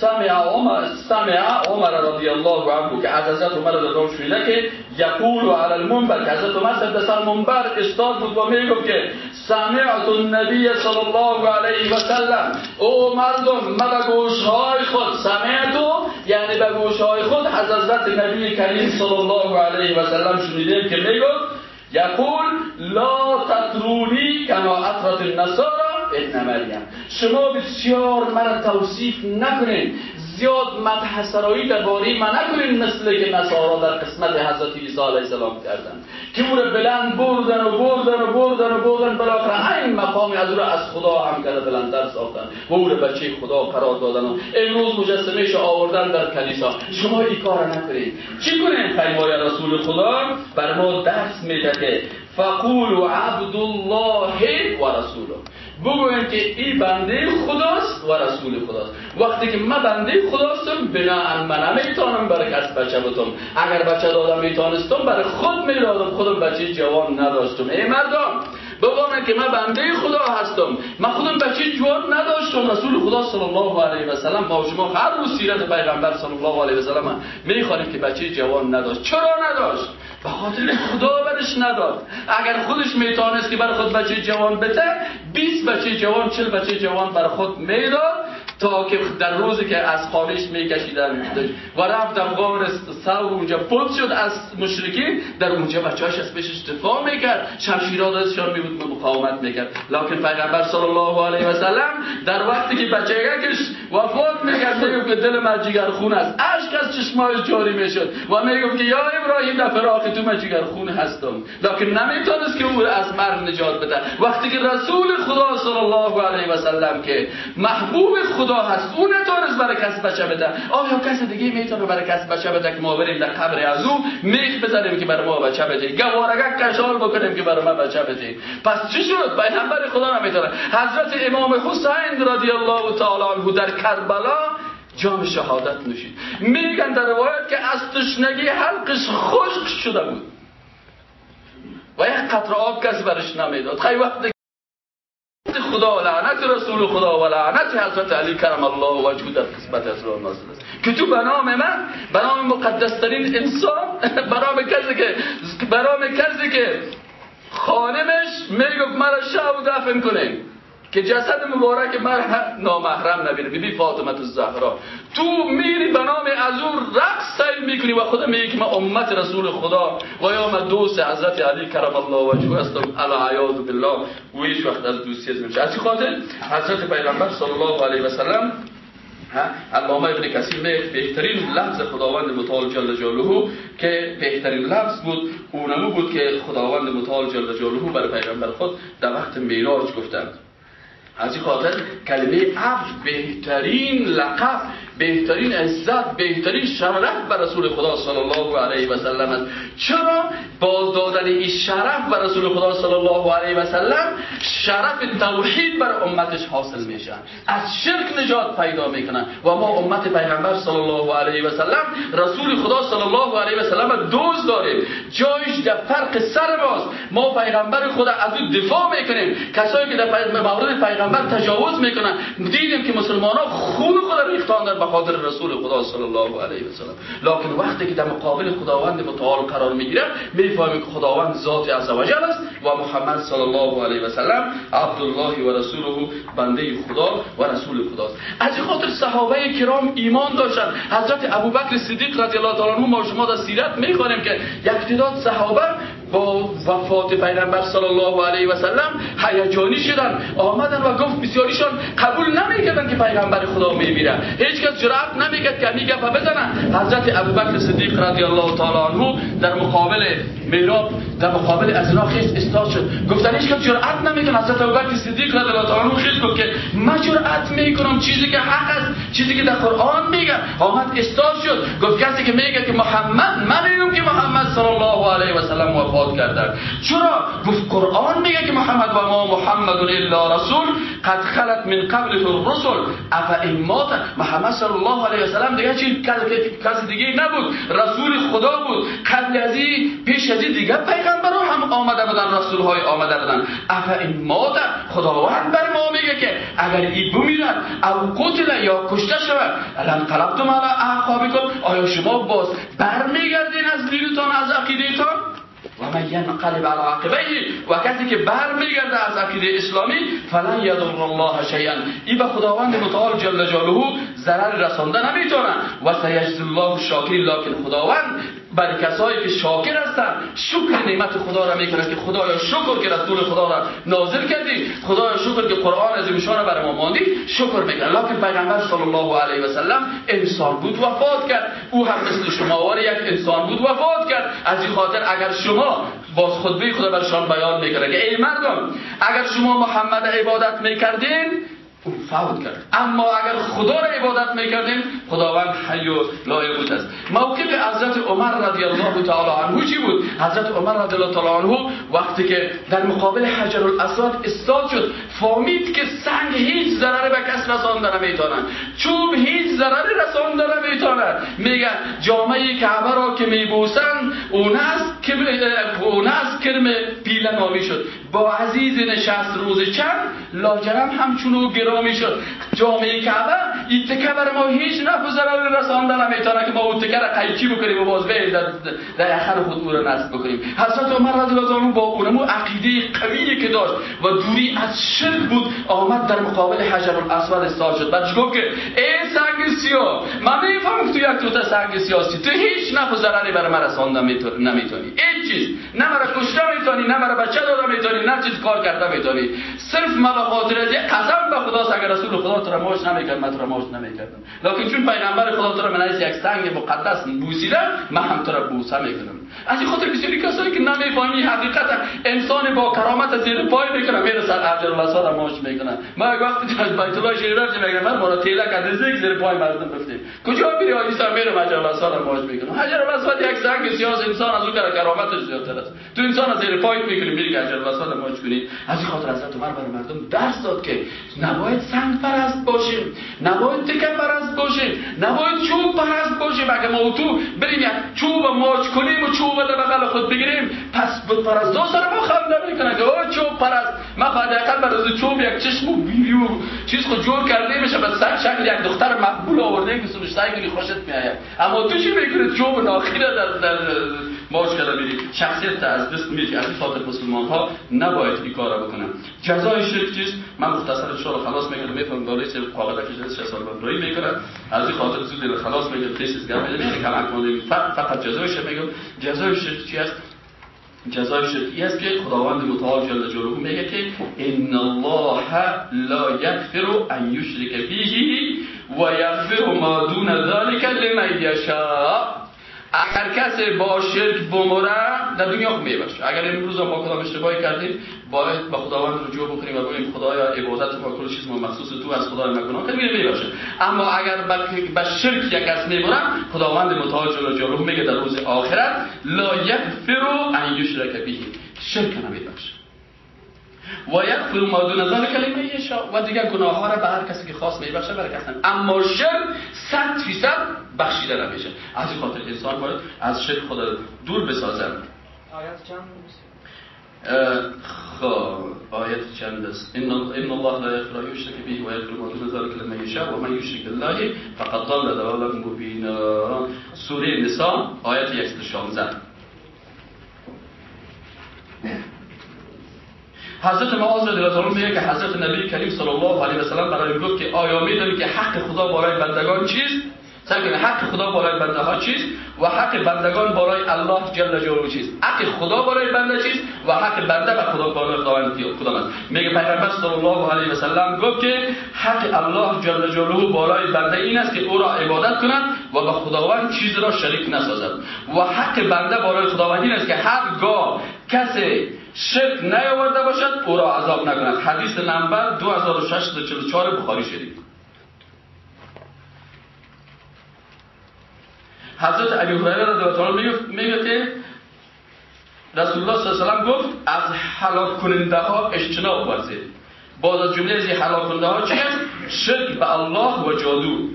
سمع عمر سمع عمر رضی الله عنه که از حضرت عمر رضی الله شنیده که یقول علی المنبر که حضرت عمر سر سر منبر استاد بود و می‌گفت که سمعت النبی صلی الله علیه و سلم او مردم ما به گوشهای خود سمعتو یعنی به گوشهای خود حضرت نبی کریم صلی الله علیه و سلم شنیدیم که می‌گفت یقول لا تطرونی کما اطرت النصارى ابن مریم. شما بسیار مرا توصیف نکنید. زیاد مدح سرایی درباره من نکنین مثل که نصارا در قسمت حضرت عیسی علیه السلام کردن که او را بلند بردن و بردن و بردن و بردن بالاخره این مقام از او از خدا هم کرده بلندتر ساختن. و او را بچه خدا قرار دادن و امروز مجسمهش آوردن در کلیسا. شما این کار نکنید. چی کنیم پیمای رسول خدا؟ بر ما درس میده که فقولوا عبد الله و رسوله. بگویم که این بنده خداست و رسول خداست. وقتی که من بنده خداستم بنا من نمی‌تونم برای کس بچه بتم اگر بچه دادم می‌تونستم برای خود می‌دادم. خودم بچه جوان نداشتم. ای مردم بگم که من بنده خدا هستم. من خودم بچه جوان نداشتم. رسول خدا صلی الله علیه و سلم ما شما هر روز سیرت پیغمبر صلی الله علیه و سلم می‌خوانیم که بچه جوان نداشت. چرا نداشت؟ به خاطر خدا برش نداد. اگر خودش می‌تونست که بر خود بچه جوان بده 20 بچه جوان 40 بچه جوان بر خود می‌داد. تا که در روزی که از خانش میکشیدن و رفت در غار سور اونجا پود شد از مشرکین در اونجا بچه‌اش از پیشش دفاع می‌کرد. شمشیرها دستشان میبود مقاومت می‌کرد. لکن پیغمبر صلی الله علیه و سلم در وقتی که بچه‌کش وفات می‌کرد می‌گفت که دل من جگر خون است. اشک از چشمایش جاری می‌شد و می‌گفت که یا ابراهیم در فراق تو من جگر خون هستم. لکن نمی‌تونست که او از مرگ نجات بده. وقتی که رسول خدا صلی الله علیه و سلم که محبوب خدا خدا هست. او نتونست برای کسی بچه بده. آیا کسی دیگه می‌تونه برای کسی بچه بده که ما بریم در قبر از او میخ بزنیم که برای ما بچه بده؟ گوارگه کشال بکنیم که برای ما بچه بده. پس چی شد؟ پیغمبر خدا نمی‌تونه حضرت امام حسین رضی الله تعالی عنه در کربلا جام شهادت نوشید. میگن در روایت که از تشنگی حلقش خشک شده بود. و یک قطر آب کسی برش نمی‌داد. خیلی وقت خدا و لعنت رسول خدا و لعنت حضرت علی کرم الله وجهه در قسمت از راه نازل است. که تو به نام من به نام مقدسترین انسان به نام کسی که به نام کسی که خانمش می‌گفت مرا شب دفن کنیم که جسد مبارک من نامحرم نبینه. بی بی فاطمه الزهرا. تو میری به نام از اون رقص سیل می‌کنی و خدا میگی که من امت رسول خدا و یا من دوست حضرت علی کرم الله وجهه هستم. علی عیاذ بالله. و هیچ وقت از دوستی از نمیشه. از خاطر؟ حضرت پیغمبر صلی الله علیه و سلم علامه ابن کثیر بهترین لفظ خداوند متعال جل جلاله که بهترین لفظ بود. اونمو بود که خداوند متعال جل جلاله برای پیغمبر خود در وقت میراج گفتند. از این خاطر کلمه عبد بهترین لقب بهترین عزت بهترین شرف بر رسول خدا صلی الله علیه و سلم است. چرا؟ باز دادن این شرف بر رسول خدا صلی الله علیه و سلم شرف توحید بر امتش حاصل میشن از شرک نجات پیدا می‌کنن. و ما امت پیغمبر صلی الله علیه و سلم رسول خدا صلی الله علیه و سلم دوز داریم. جایش در فرق سر ماست. ما پیغمبر خدا از او دفاع می‌کنیم. کسایی که در مورد پیغمبر تجاوز می‌کنن. دیدیم که مسلمان ها خون خود ریختاندن خاطر رسول خدا صلی الله علیه و سلم. لکن وقتی که در مقابل خداوند متعال قرار می‌گیره می‌فهمیم که خداوند ذات عزوجل است و محمد صلی الله علیه و سلم عبدالله و رسوله بنده خدا و رسول خداست از خاطر صحابه کرام ایمان داشتن. حضرت ابوبکر صدیق رضی الله تعالی عنه ما شما در سیرت می‌خوانیم که یک تعداد صحابه با وفات پیغمبر صلی الله علیه و سلم هیجانی شدن آمدن و گفت بسیاریشان قبول نمی‌کردن که پیغمبر خدا میمیره هیچ کس جرأت نمی‌کرد که میگه بزنن. حضرت ابوبکر صدیق رضی الله تعالی عنه در مقابل میراب در مقابل از راه خیز استاد شد. گفتن هیچ کس جرأت نمی‌کنه حضرت ابوبکر صدیق رضی الله تعالی عنه خیز گفت که من جرأت می‌کنم. چیزی که حق است چیزی که در قرآن میگه آمد استاد شد. گفت کسی که میگه که محمد من میگم که محمد صلی الله علیه و سلم وفات کردن. چرا؟ گفت قرآن میگه که محمد و ما محمد الا رسول قد خلت من قبل الرسل. اف این مات محمد صلی الله علیه و سلم دیگه چی کسی دیگه نبود. رسول خدا بود. قبل از پیش از دیگه پیغمبر هم آمده بودن رسول های آمده بودن. اف این مات خداوند بر ما میگه که اگر ای بمیرد او قتل یا کشته شود. الان قلبتم علی اعقابکم آیا شما باز برمیگردین از دینتان از عقیدهتان؟ و من ینقلب عقبه و کسی که بر میگرده از عقیده اسلامی فلن یضر الله شیئا این به خداوند متعال جل جلاله ضرر رسانده نمی‌تونه. و سیجزی الله شاکرین لکن خداوند برای کسایی که شاکر هستن شکر نعمت خدا را می‌کنن که خدایا شکر که رسول خدا را نازل کردی. خدایا شکر که قرآن از را برای ما ماندی. شکر می‌کنن لکن پیغمبر صلی الله علیه و سلم انسان بود وفات کرد. او هم مثل شما یک انسان بود وفات کرد. از این خاطر اگر شما باز خطبه خدا برشان بیان می‌کنه که ای مردم اگر شما محمد عبادت می‌کردین فوت کرد. اما اگر خدا را عبادت می‌کردیم خداوند حی و لایق است. موقف حضرت عمر رضی الله تعالی عنه چی بود؟ حضرت عمر رضی الله تعالی عنه وقتی که در مقابل حجر الاسود استاد شد فهمید که سنگ هیچ ضرر به کس رسانده نمی‌تونن چوب هیچ ضرری رسانده نمی‌تونن میگن جامعه کعبه را که میبوسن اون است که اون است کرم پیله نامی شد. با عزیز نشست روز چند لاجرم همچونو گرامی شد جامعه کعبه این تکه بر ما هیچ نفع ضرر رساندن نمی‌تونه که ما اون تکه را قیچی بکنیم و باز به در در اخر خود او را نصب بکنیم. حضرت عمر رضی الله عنه با اونمو عقیده قوی که داشت و دوری از شرک بود آمد در مقابل حجر الاسود استاد شد. بعد گفت که ای سنگ سیاه من می‌فهمم تو یک توته سنگ سیاسی تو هیچ نفع ضرری برای من رساندن نمی‌تونی. هیچ چیز نه مرا کشته می‌تونی نه مرا بچه داده می‌تونی نه چیز کار کرده می‌تونی. صرف ما به خاطر از قسم به خدا اگر رسول خدا تو را ماش نمی‌کرد من تو را ماش نمی‌کردم. لکن چون پیغمبر خدا تو را من از یک سنگ مقدس بوسیده من هم تو را بوسه می‌کنم. از این خاطر بسیاری کسایی که نمی‌فهمی حقیقت انسان با کرامت زیر پای می‌کنه میره سر اجر الاسود ماش می‌کنه ما یک وقتی از بیت الله شریف رفتیم میگم من ما تیله کرده زیر پای مردم رفتیم. کجا میری حاجی صاحب میره اجر الاسود ماش می‌کنه اجر الاسود یک سنگ سیاس انسان از اون کرامتش زیادتر است. تو انسان از زیر پای می‌کنی میری اجر الاسود ماش کنی. از این خاطر حضرت عمر برای مردم درس داد که نباید سنگ پرست باشیم. نباید تکه پرست باشیم. نباید چوب پرست باشیم. اگه ما تو بریم یک چوب ماچ کنیم و چوب در بغل خود بگیریم پس بود پرست دو سر ما خنده می‌کنه. که او چوب پرست. ما حداقل بر از چوب یک چشم و ویدیو چیز خود جور کرده میشه بس شکل یک دختر مقبول آورده که سوشتای کنی خوشت میآید. اما تو چی می‌کنی چوب ناخیره در در ماچ کرده میری شخصیت از دست میری از این خاطر مسلمان ها نباید این کارا بکنن. جزای شرک چیز من مختصر ان خلاص میگم. میفهم بالای سر قاعده که 6 سال بندایی می‌کنه از این خاطر زود خلاص میگم. تیسیس گپ میگم کم فقط جزایش میگم. جزای شرک چی است؟ جزای شرکی است که خداوند متعال جل جلاله میگه که ان الله لا یغفر ان یشرک به و یغفر ما دون ذلك لمن یشاء. اگر کسی با شرک بمره در دنیا خود میبخشه اگر امروز ما کدام اشتباهی کردیم باید به خداوند رجوع بکنیم و بگیم خدایا عبادت ما کل چیز ما مخصوص تو از خدای ما گناه کنیم میبخشه اما اگر به شرک یک کس می‌بره خداوند متعال جل جلاله میگه در روز آخرت لا یغفر ان یشرک به. شرک نمیبخشه و یغفر ما دون ذلك لمن یشاء و دیگر گناه ها را به هر کسی که خواست میبخشه برای کسی اما شرک 100 فیصد بخشیده نمیشه از این خاطر انسان باید از شرک خود دور بسازن آیت چند خب آیت چند است؟ ان ان الله لا یغفر یشرک به و یغفر ما دون ذلك لمن یشاء و من یشرک بالله فقد ضل ضلالا مبینا. سوره نساء آیت 116 حضرت معاذ رضی الله میگه که حضرت نبی کریم صلی الله علیه و سلم برای گفت که آیا می‌دونی که حق خدا برای بندگان چیست؟ سعی حق خدا بالای بنده ها چیست؟ و حق بندگان بالای الله جل جلاله چیست؟ حق خدا بالای بنده چیست؟ و حق بنده به خدا بالای خداوند کدام است میگه پیغمبر صلی الله علیه و سلم گفت که حق الله جل جلاله بالای بنده این است که او را عبادت کند و به خداوند چیز را شریک نسازد. و حق بنده بالای خداوند این است که هرگاه کسی شرک نیاورده باشد او را عذاب نکند. حدیث نمبر 2644 بخاری شریف. حضرت علی هریره رضی الله عنه میگه که رسول الله صلی الله علیه و گفت از هلاک کننده ها اجتناب ورزید باز از جمله از هلاک کننده ها چی است شرک به الله و جادو.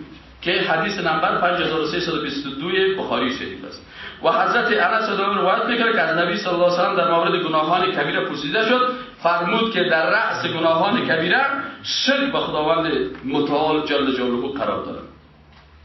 که حدیث نمبر 5322 بخاری شریف است. و حضرت انس رضی روایت می‌کنه که از نبی صلی الله علیه و در مورد گناهان کبیره پرسیده شد. فرمود که در رأس گناهان کبیره شرک به خداوند متعال جل جلاله قرار دارد.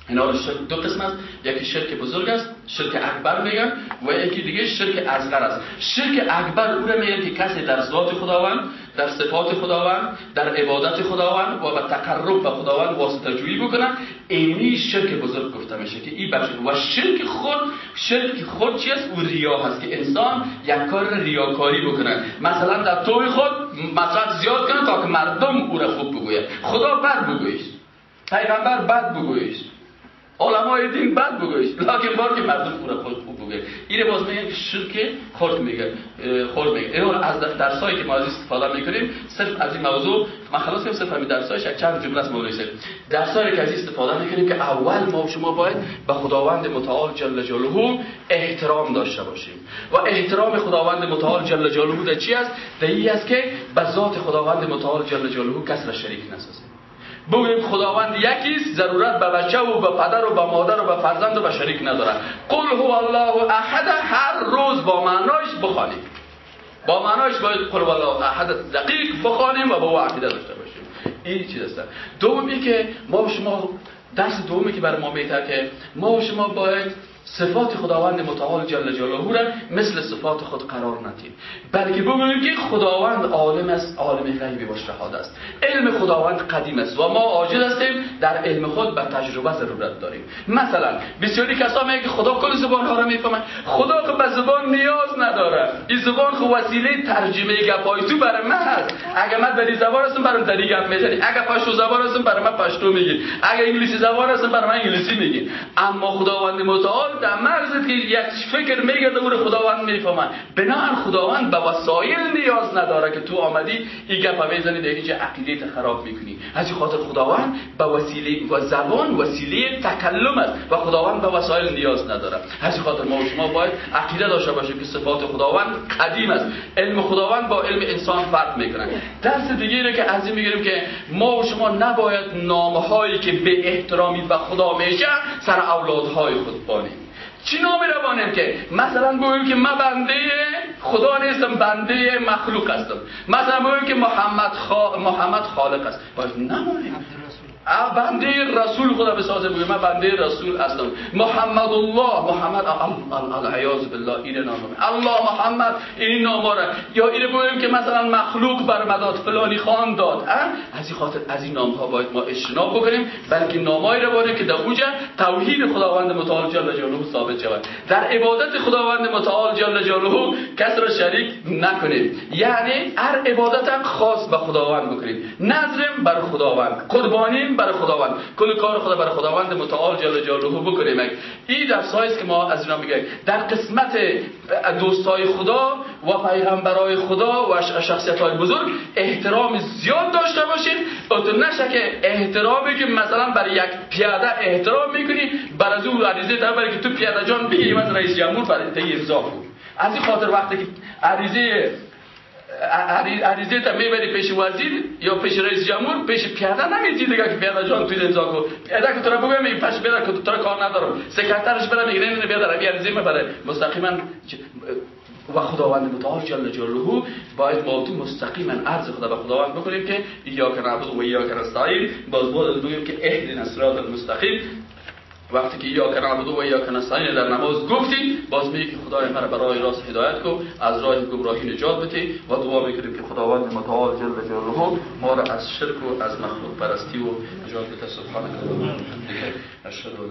اینا دو قسم است. یکی شرک بزرگ است شرک اکبر میگن و یکی دیگه شرک اصغر است. شرک اکبر او رو میگن که کسی در ذات خداوند در صفات خداوند در عبادت خداوند و به تقرب به خداوند واسطه جویی بکنن اینی شرک بزرگ گفته میشه که این بخش و شرک خود شرک خود چی است؟ او ریا هست که انسان یک کار ریاکاری بکنه. مثلا در توی خود مصرف زیاد کنه تا که مردم او را خوب بگوید. خدا بد بگویش. پیغمبر بد بگویش. علمای دین بد بگویش. لکن بار که مردم پورا خود خوب بگه اینه باز میگن شرک خورد میگه خورد میگه. اینو از درسایی که ما از استفاده می‌کنیم صرف از این موضوع ما خلاص کنیم صرف همین درسایش چند جمله است مولوی درسایی که از استفاده می‌کنیم که اول ما شما باید به خداوند متعال جل جلاله احترام داشته باشیم. و احترام خداوند متعال جل جلاله چی است؟ در است که به ذات خداوند متعال جل جلاله کس را شریک نسازیم. بگویم خداوند یکیست ضرورت به بچه و به پدر و به مادر و به فرزند و به شریک نداره قل هو الله احد هر روز با معنایش بخوانیم. با معنایش باید قل هو الله احد دقیق بخوانیم و با او عقیده داشته باشیم. این چیز است. دومی که ما شما درس دومی که برای ما بهتر که ما شما باید صفات خداوند متعال جل جلاله را مثل صفات خود قرار ندیم. بلکه بگوییم که خداوند عالم است عالم غیبی و شهادت است. علم خداوند قدیم است و ما عاجز هستیم در علم خود به تجربه ضرورت داریم. مثلا بسیاری کسا میگه که خدا کل زبان ها را می‌فهمه خدا که به زبان نیاز نداره. این زبان خو وسیله ترجمه گپای تو برای من هست. اگه من در زبان هستم برام در گپ می‌زنی. اگه پشتو زبان هستم برای من پشتو میگی. اگه انگلیسی زبان هستم برای من انگلیسی میگی. اما خداوند متعال در مغزت که یک فکر میگه دور خداوند می‌فهمن بنابر خداوند به وسایل نیاز نداره که تو آمدی این گپ می‌زنی در اینجا عقیده خراب می‌کنی. از خاطر خداوند به وسیله و زبان وسیله تکلم است و خداوند به وسایل نیاز نداره از خاطر ما و شما باید عقیده داشته باشیم که صفات خداوند قدیم است. علم خداوند با علم انسان فرق می‌کنه درس دیگه که از این می‌گیریم که ما و شما نباید نامهایی که به احترامی به خدا میشه سر اولادهای خود بانیم. چی رو که مثلا بگویم که من بنده خدا نیستم بنده مخلوق هستم. مثلا بگویم که محمد, محمد خالق است. باید نمانیم بنده رسول خدا بسازه بگه من بنده رسول هستم. محمد الله محمد العیاذ بالله. این نام الله محمد. این نام یا این بگیم که مثلا مخلوق بر مداد فلانی خان داد. از این خاطر از این نام ها باید ما اجتناب بکنیم. بلکه نامایی رو باریم که در اوجه توحید خداوند متعال جل جلاله ثابت شود. در عبادت خداوند متعال جل جلاله کس را شریک نکنیم. یعنی هر عبادت خاص به خداوند بکنیم. نظرم بر خداوند. قربانیم برای خداوند. کل کار خدا برای خداوند متعال جل جلاله بکنیم. این درسایی است که ما از اینا میگیم در قسمت دوستای خدا و پیغمبرای خدا و شخصیت های بزرگ احترام زیاد داشته باشید تو نشه که احترامی که مثلا برای یک پیاده احترام می‌کنی بر از او عریضه در برای که تو پیاده جان بگی من رئیس جمهور برای تی امضا از این خاطر وقتی که عریضه عریضه تا می‌بری پیش وزیر یا پیش رئیس جمهور پیش پیاده نمیتی دیگه که پیاده جان توی امضا کو. پیاده که تو را بگم این پش بیاد که تو کار ندارم. سکرترش بده میگه نه بیاد روی عریضه می‌بره. مستقیما و خداوند متعال جل جلاله باید ما تو مستقیما عرض خدا به خداوند بکنیم که یا که نعبد و یا که نستعین. باز باز بگیم که اهدنا الصراط المستقیم. وقتی که یا کن عبدو و یا کن در نماز گفتی باز میگه که خدای مرا برای راست هدایت کو از راه گمراهی نجات بده و دعا می‌کنیم که خداوند متعال جل جلاله ما را از شرک و از مخلوق پرستی و نجات بده. و